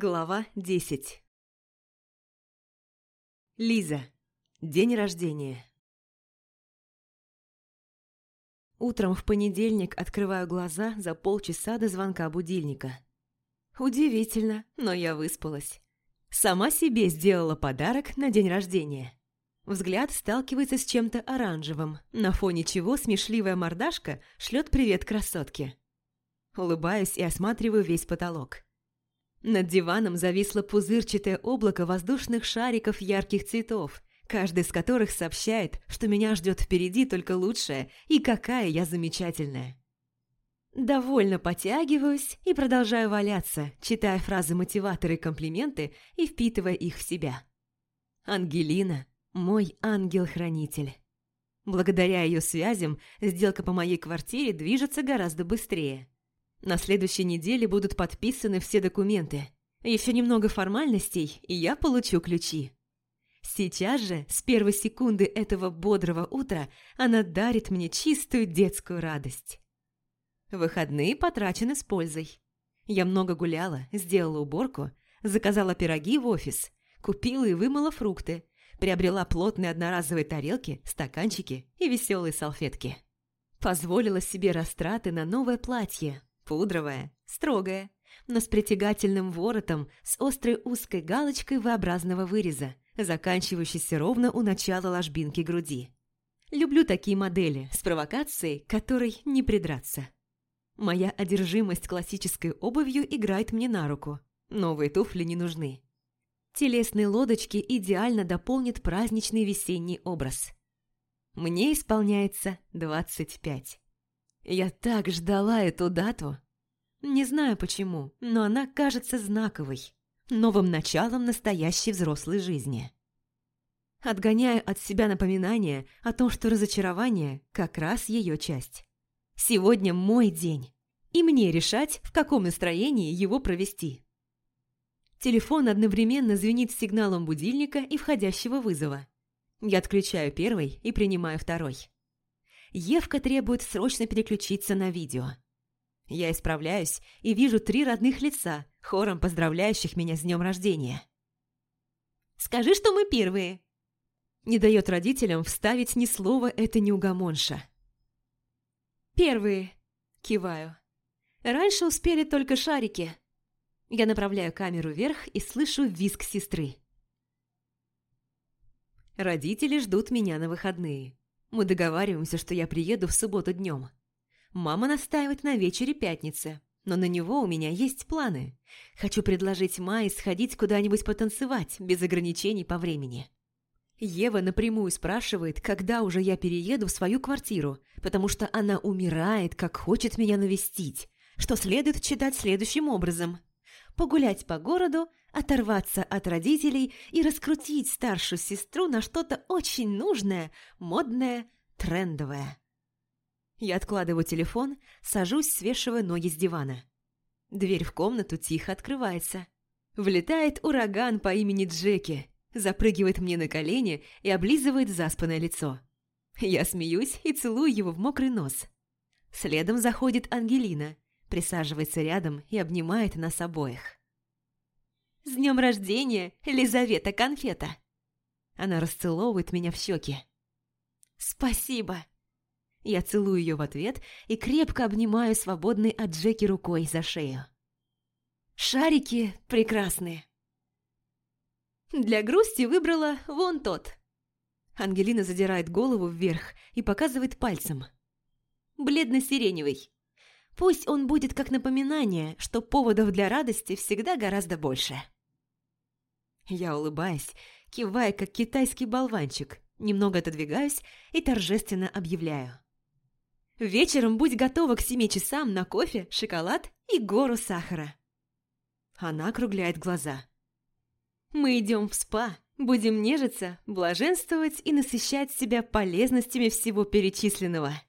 Глава 10 Лиза. День рождения. Утром в понедельник открываю глаза за полчаса до звонка будильника. Удивительно, но я выспалась. Сама себе сделала подарок на день рождения. Взгляд сталкивается с чем-то оранжевым, на фоне чего смешливая мордашка шлет привет красотке. Улыбаюсь и осматриваю весь потолок. Над диваном зависло пузырчатое облако воздушных шариков ярких цветов, каждый из которых сообщает, что меня ждет впереди только лучшее и какая я замечательная. Довольно потягиваюсь и продолжаю валяться, читая фразы-мотиваторы и комплименты и впитывая их в себя. Ангелина – мой ангел-хранитель. Благодаря ее связям сделка по моей квартире движется гораздо быстрее. На следующей неделе будут подписаны все документы. Еще немного формальностей, и я получу ключи. Сейчас же, с первой секунды этого бодрого утра, она дарит мне чистую детскую радость. Выходные потрачены с пользой. Я много гуляла, сделала уборку, заказала пироги в офис, купила и вымыла фрукты, приобрела плотные одноразовые тарелки, стаканчики и веселые салфетки. Позволила себе растраты на новое платье, Пудровая, строгая, но с притягательным воротом, с острой узкой галочкой V-образного выреза, заканчивающейся ровно у начала ложбинки груди. Люблю такие модели с провокацией, которой не придраться. Моя одержимость классической обувью играет мне на руку. Новые туфли не нужны. Телесные лодочки идеально дополнят праздничный весенний образ. Мне исполняется 25. Я так ждала эту дату. Не знаю почему, но она кажется знаковой, новым началом настоящей взрослой жизни. Отгоняю от себя напоминание о том, что разочарование как раз ее часть. Сегодня мой день, и мне решать, в каком настроении его провести. Телефон одновременно звенит сигналом будильника и входящего вызова. Я отключаю первый и принимаю второй. Евка требует срочно переключиться на видео. Я исправляюсь и вижу три родных лица, хором поздравляющих меня с днем рождения. «Скажи, что мы первые!» Не дает родителям вставить ни слова это неугомонша. «Первые!» – киваю. «Раньше успели только шарики». Я направляю камеру вверх и слышу визг сестры. Родители ждут меня на выходные. Мы договариваемся, что я приеду в субботу днем. Мама настаивает на вечере пятницы, но на него у меня есть планы. Хочу предложить Майе сходить куда-нибудь потанцевать, без ограничений по времени. Ева напрямую спрашивает, когда уже я перееду в свою квартиру, потому что она умирает, как хочет меня навестить, что следует читать следующим образом. Погулять по городу, оторваться от родителей и раскрутить старшую сестру на что-то очень нужное, модное, трендовое. Я откладываю телефон, сажусь, свешивая ноги с дивана. Дверь в комнату тихо открывается. Влетает ураган по имени Джеки, запрыгивает мне на колени и облизывает заспанное лицо. Я смеюсь и целую его в мокрый нос. Следом заходит Ангелина, присаживается рядом и обнимает нас обоих. «С днем рождения, Лизавета Конфета!» Она расцеловывает меня в щеки. «Спасибо!» Я целую ее в ответ и крепко обнимаю свободной от Джеки рукой за шею. «Шарики прекрасные!» Для грусти выбрала вон тот. Ангелина задирает голову вверх и показывает пальцем. Бледно-сиреневый. Пусть он будет как напоминание, что поводов для радости всегда гораздо больше. Я улыбаюсь, кивая, как китайский болванчик, немного отодвигаюсь и торжественно объявляю. «Вечером будь готова к семи часам на кофе, шоколад и гору сахара». Она округляет глаза. «Мы идем в спа, будем нежиться, блаженствовать и насыщать себя полезностями всего перечисленного».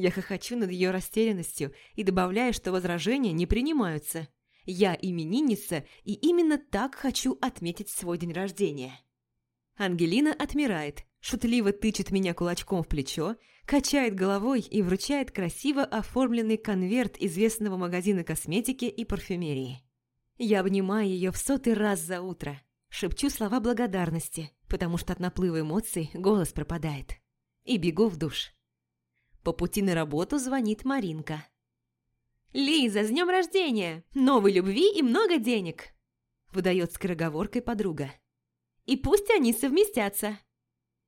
Я хохочу над ее растерянностью и добавляю, что возражения не принимаются – я именинница, и именно так хочу отметить свой день рождения. Ангелина отмирает, шутливо тычет меня кулачком в плечо, качает головой и вручает красиво оформленный конверт известного магазина косметики и парфюмерии. Я обнимаю ее в сотый раз за утро, шепчу слова благодарности, потому что от наплыва эмоций голос пропадает. И бегу в душ. По пути на работу звонит Маринка. «Лиза, с днем рождения! Новой любви и много денег!» Выдает скороговоркой подруга. «И пусть они совместятся!»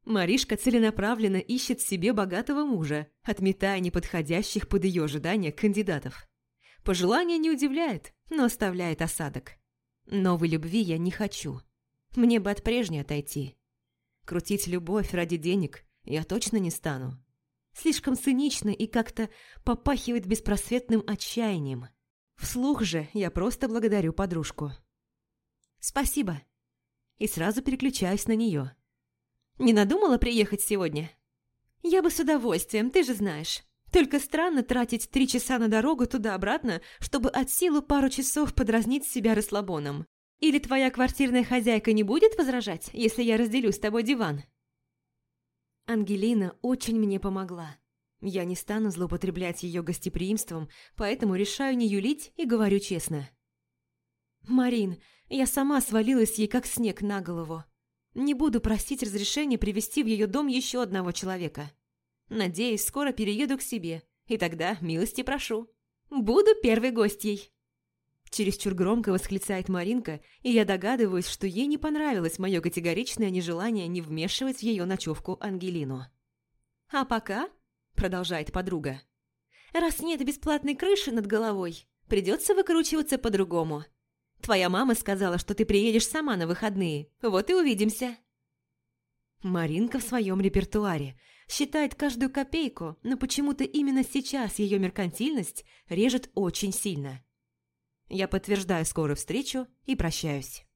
Маришка целенаправленно ищет себе богатого мужа, отметая неподходящих под ее ожидания кандидатов. Пожелание не удивляет, но оставляет осадок. Новой любви я не хочу. Мне бы от прежней отойти. Крутить любовь ради денег я точно не стану. Слишком цинично и как-то попахивает беспросветным отчаянием. Вслух же я просто благодарю подружку. «Спасибо». И сразу переключаюсь на нее. Не надумала приехать сегодня? Я бы с удовольствием, ты же знаешь. Только странно тратить три часа на дорогу туда-обратно, чтобы от силы пару часов подразнить себя расслабоном. Или твоя квартирная хозяйка не будет возражать, если я разделю с тобой диван? Ангелина очень мне помогла. Я не стану злоупотреблять ее гостеприимством, поэтому решаю не юлить и говорю честно. «Марин, я сама свалилась ей как снег на голову. Не буду просить разрешения привести в ее дом еще одного человека. Надеюсь, скоро перееду к себе, и тогда милости прошу. Буду первой гостьей. Чересчур громко восклицает Маринка, и я догадываюсь, что ей не понравилось мое категоричное нежелание не вмешивать в ее ночевку Ангелину. «А пока», – продолжает подруга, – «раз нет бесплатной крыши над головой, придется выкручиваться по-другому. Твоя мама сказала, что ты приедешь сама на выходные. Вот и увидимся». Маринка в своем репертуаре считает каждую копейку, но почему-то именно сейчас ее меркантильность режет очень сильно. Я подтверждаю скорую встречу и прощаюсь.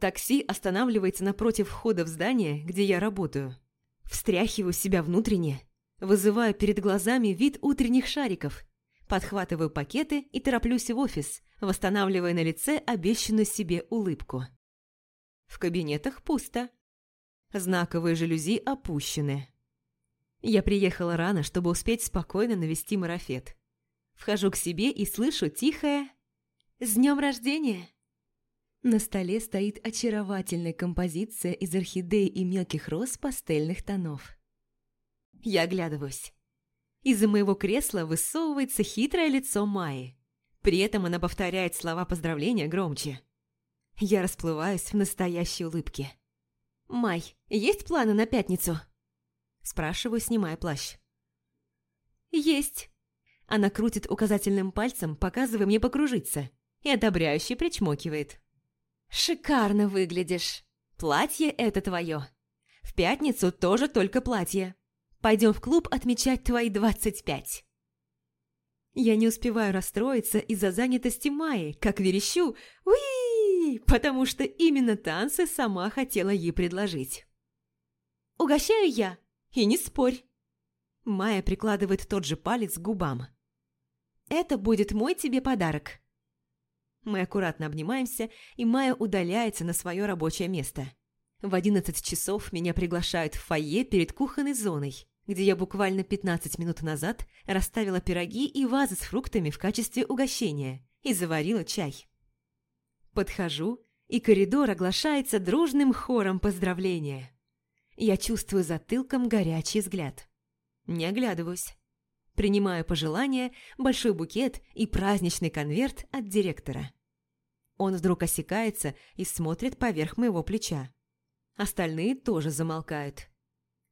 Такси останавливается напротив входа в здание, где я работаю. Встряхиваю себя внутренне, вызываю перед глазами вид утренних шариков, подхватываю пакеты и тороплюсь в офис, восстанавливая на лице обещанную себе улыбку. В кабинетах пусто. Знаковые жалюзи опущены. Я приехала рано, чтобы успеть спокойно навести марафет. Вхожу к себе и слышу тихое «С днем рождения!». На столе стоит очаровательная композиция из орхидей и мелких роз пастельных тонов. Я оглядываюсь. Из-за моего кресла высовывается хитрое лицо Майи. При этом она повторяет слова поздравления громче. Я расплываюсь в настоящей улыбке. «Май, есть планы на пятницу?» Спрашиваю, снимая плащ. «Есть». Она крутит указательным пальцем, показывая мне покружиться, и одобряюще причмокивает. «Шикарно выглядишь. Платье это твое. В пятницу тоже только платье. Пойдем в клуб отмечать твои двадцать пять». Я не успеваю расстроиться из-за занятости Майи, как верещу «Уи!», потому что именно танцы сама хотела ей предложить. «Угощаю я, и не спорь!» Майя прикладывает тот же палец к губам. «Это будет мой тебе подарок!» Мы аккуратно обнимаемся, и Майя удаляется на свое рабочее место. В одиннадцать часов меня приглашают в фойе перед кухонной зоной где я буквально 15 минут назад расставила пироги и вазы с фруктами в качестве угощения и заварила чай. Подхожу, и коридор оглашается дружным хором поздравления. Я чувствую затылком горячий взгляд. Не оглядываюсь. Принимаю пожелания, большой букет и праздничный конверт от директора. Он вдруг осекается и смотрит поверх моего плеча. Остальные тоже замолкают.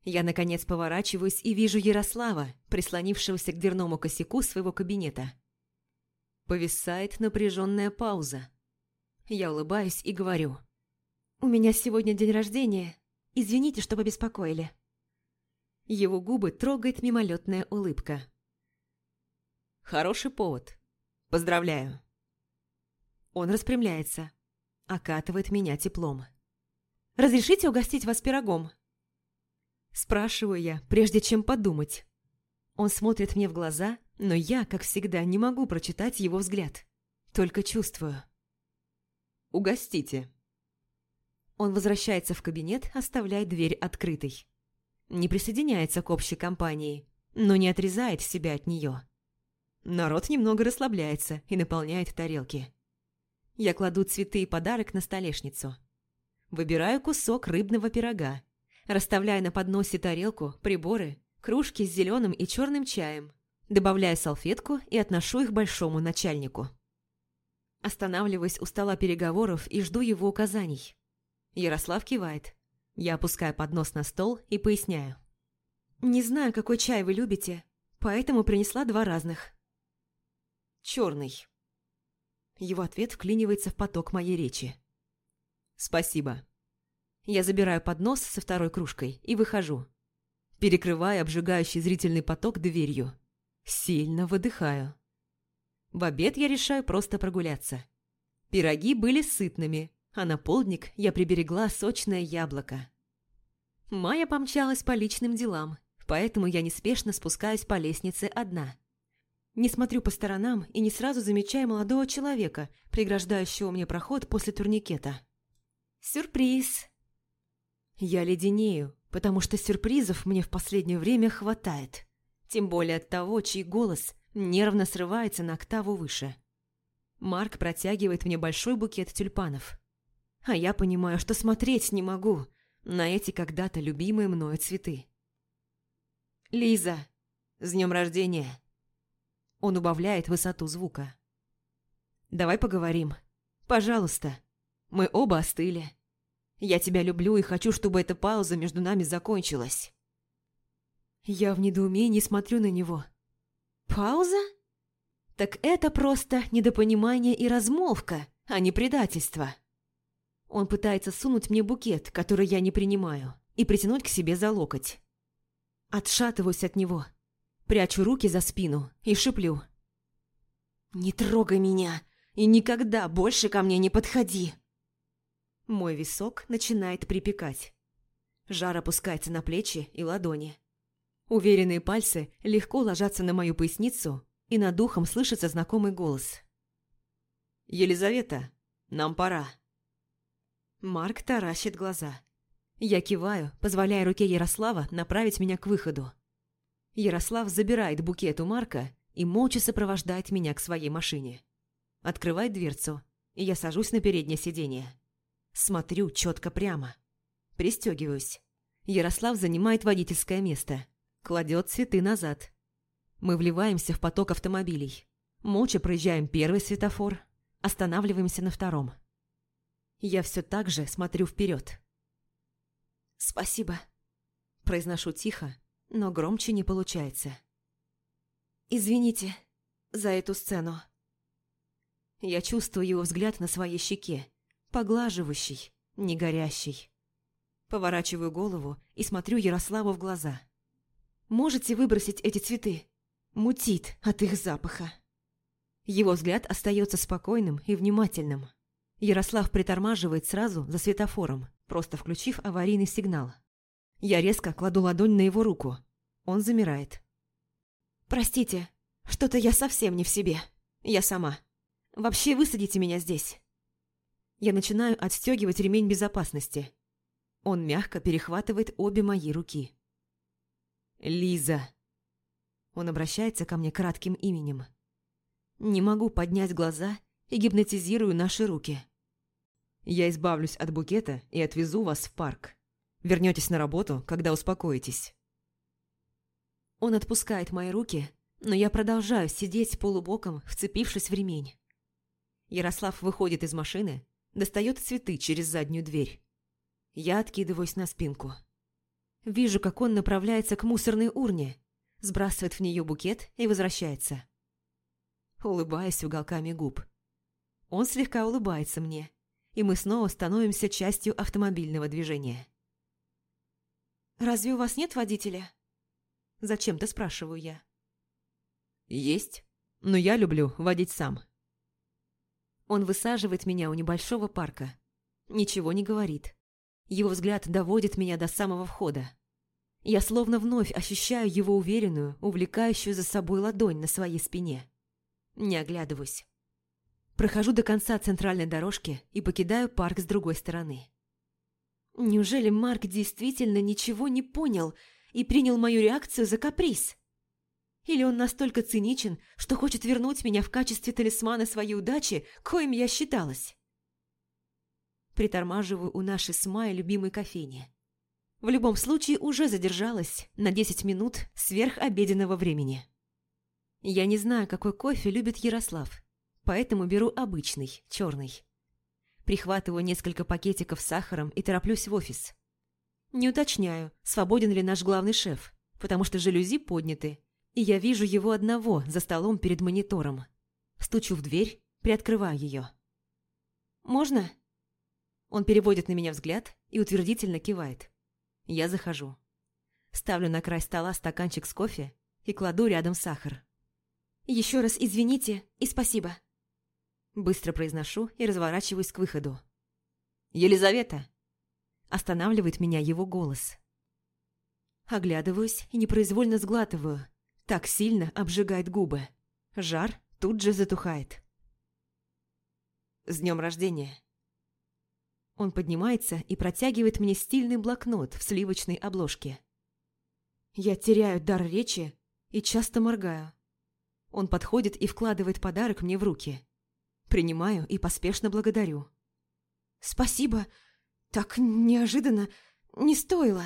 Я, наконец, поворачиваюсь и вижу Ярослава, прислонившегося к дверному косяку своего кабинета. Повисает напряженная пауза. Я улыбаюсь и говорю. «У меня сегодня день рождения. Извините, что побеспокоили». Его губы трогает мимолетная улыбка. «Хороший повод. Поздравляю». Он распрямляется, окатывает меня теплом. «Разрешите угостить вас пирогом?» Спрашиваю я, прежде чем подумать. Он смотрит мне в глаза, но я, как всегда, не могу прочитать его взгляд. Только чувствую. «Угостите». Он возвращается в кабинет, оставляя дверь открытой. Не присоединяется к общей компании, но не отрезает себя от нее. Народ немного расслабляется и наполняет тарелки. Я кладу цветы и подарок на столешницу. Выбираю кусок рыбного пирога. Расставляю на подносе тарелку, приборы, кружки с зеленым и черным чаем. Добавляю салфетку и отношу их большому начальнику. Останавливаюсь у стола переговоров и жду его указаний. Ярослав кивает. Я опускаю поднос на стол и поясняю. «Не знаю, какой чай вы любите, поэтому принесла два разных». «Черный». Его ответ вклинивается в поток моей речи. «Спасибо». Я забираю поднос со второй кружкой и выхожу. Перекрывая обжигающий зрительный поток дверью. Сильно выдыхаю. В обед я решаю просто прогуляться. Пироги были сытными, а на полдник я приберегла сочное яблоко. Майя помчалась по личным делам, поэтому я неспешно спускаюсь по лестнице одна. Не смотрю по сторонам и не сразу замечаю молодого человека, преграждающего мне проход после турникета. Сюрприз! Я леденею, потому что сюрпризов мне в последнее время хватает. Тем более от того, чей голос нервно срывается на октаву выше. Марк протягивает мне большой букет тюльпанов. А я понимаю, что смотреть не могу на эти когда-то любимые мною цветы. «Лиза, с днем рождения!» Он убавляет высоту звука. «Давай поговорим. Пожалуйста. Мы оба остыли. Я тебя люблю и хочу, чтобы эта пауза между нами закончилась». Я в недоумении смотрю на него. «Пауза? Так это просто недопонимание и размолвка, а не предательство». Он пытается сунуть мне букет, который я не принимаю, и притянуть к себе за локоть. Отшатываюсь от него, прячу руки за спину и шиплю. «Не трогай меня и никогда больше ко мне не подходи!» Мой висок начинает припекать. Жар опускается на плечи и ладони. Уверенные пальцы легко ложатся на мою поясницу, и над ухом слышится знакомый голос. «Елизавета, нам пора». Марк таращит глаза. Я киваю, позволяя руке Ярослава направить меня к выходу. Ярослав забирает букет у Марка и молча сопровождает меня к своей машине. Открывает дверцу, и я сажусь на переднее сиденье. Смотрю четко прямо. Пристегиваюсь. Ярослав занимает водительское место. Кладет цветы назад. Мы вливаемся в поток автомобилей. Молча проезжаем первый светофор, останавливаемся на втором. Я все так же смотрю вперед. «Спасибо», – произношу тихо, но громче не получается. «Извините за эту сцену». Я чувствую его взгляд на своей щеке, поглаживающий, не горящий. Поворачиваю голову и смотрю Ярославу в глаза. «Можете выбросить эти цветы? Мутит от их запаха». Его взгляд остается спокойным и внимательным. Ярослав притормаживает сразу за светофором, просто включив аварийный сигнал. Я резко кладу ладонь на его руку. Он замирает. «Простите, что-то я совсем не в себе. Я сама. Вообще высадите меня здесь». Я начинаю отстегивать ремень безопасности. Он мягко перехватывает обе мои руки. «Лиза!» Он обращается ко мне кратким именем. Не могу поднять глаза и гипнотизирую наши руки. Я избавлюсь от букета и отвезу вас в парк. Вернетесь на работу, когда успокоитесь. Он отпускает мои руки, но я продолжаю сидеть полубоком, вцепившись в ремень. Ярослав выходит из машины, достает цветы через заднюю дверь. Я откидываюсь на спинку. Вижу, как он направляется к мусорной урне, сбрасывает в нее букет и возвращается. Улыбаясь уголками губ. Он слегка улыбается мне, и мы снова становимся частью автомобильного движения. «Разве у вас нет водителя?» Зачем-то спрашиваю я. «Есть, но я люблю водить сам». Он высаживает меня у небольшого парка. Ничего не говорит. Его взгляд доводит меня до самого входа. Я словно вновь ощущаю его уверенную, увлекающую за собой ладонь на своей спине. Не оглядываюсь. Прохожу до конца центральной дорожки и покидаю парк с другой стороны. Неужели Марк действительно ничего не понял и принял мою реакцию за каприз? Или он настолько циничен, что хочет вернуть меня в качестве талисмана своей удачи, коим я считалась? Притормаживаю у нашей с Майей любимой кофейни. В любом случае уже задержалась на 10 минут сверх обеденного времени. Я не знаю, какой кофе любит Ярослав, поэтому беру обычный, черный. Прихватываю несколько пакетиков с сахаром и тороплюсь в офис. Не уточняю, свободен ли наш главный шеф, потому что жалюзи подняты, и я вижу его одного за столом перед монитором. Стучу в дверь, приоткрываю ее. «Можно?» Он переводит на меня взгляд и утвердительно кивает. Я захожу. Ставлю на край стола стаканчик с кофе и кладу рядом сахар. «Еще раз извините и спасибо». Быстро произношу и разворачиваюсь к выходу. «Елизавета!» Останавливает меня его голос. Оглядываюсь и непроизвольно сглатываю. Так сильно обжигает губы. Жар тут же затухает. «С днем рождения!» Он поднимается и протягивает мне стильный блокнот в сливочной обложке. Я теряю дар речи и часто моргаю. Он подходит и вкладывает подарок мне в руки. Принимаю и поспешно благодарю. «Спасибо. Так неожиданно. Не стоило».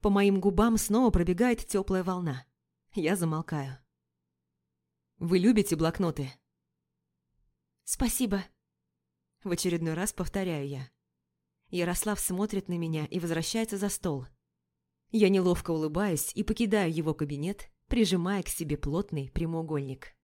По моим губам снова пробегает теплая волна. Я замолкаю. «Вы любите блокноты?» «Спасибо», в очередной раз повторяю я. Ярослав смотрит на меня и возвращается за стол. Я неловко улыбаюсь и покидаю его кабинет, прижимая к себе плотный прямоугольник.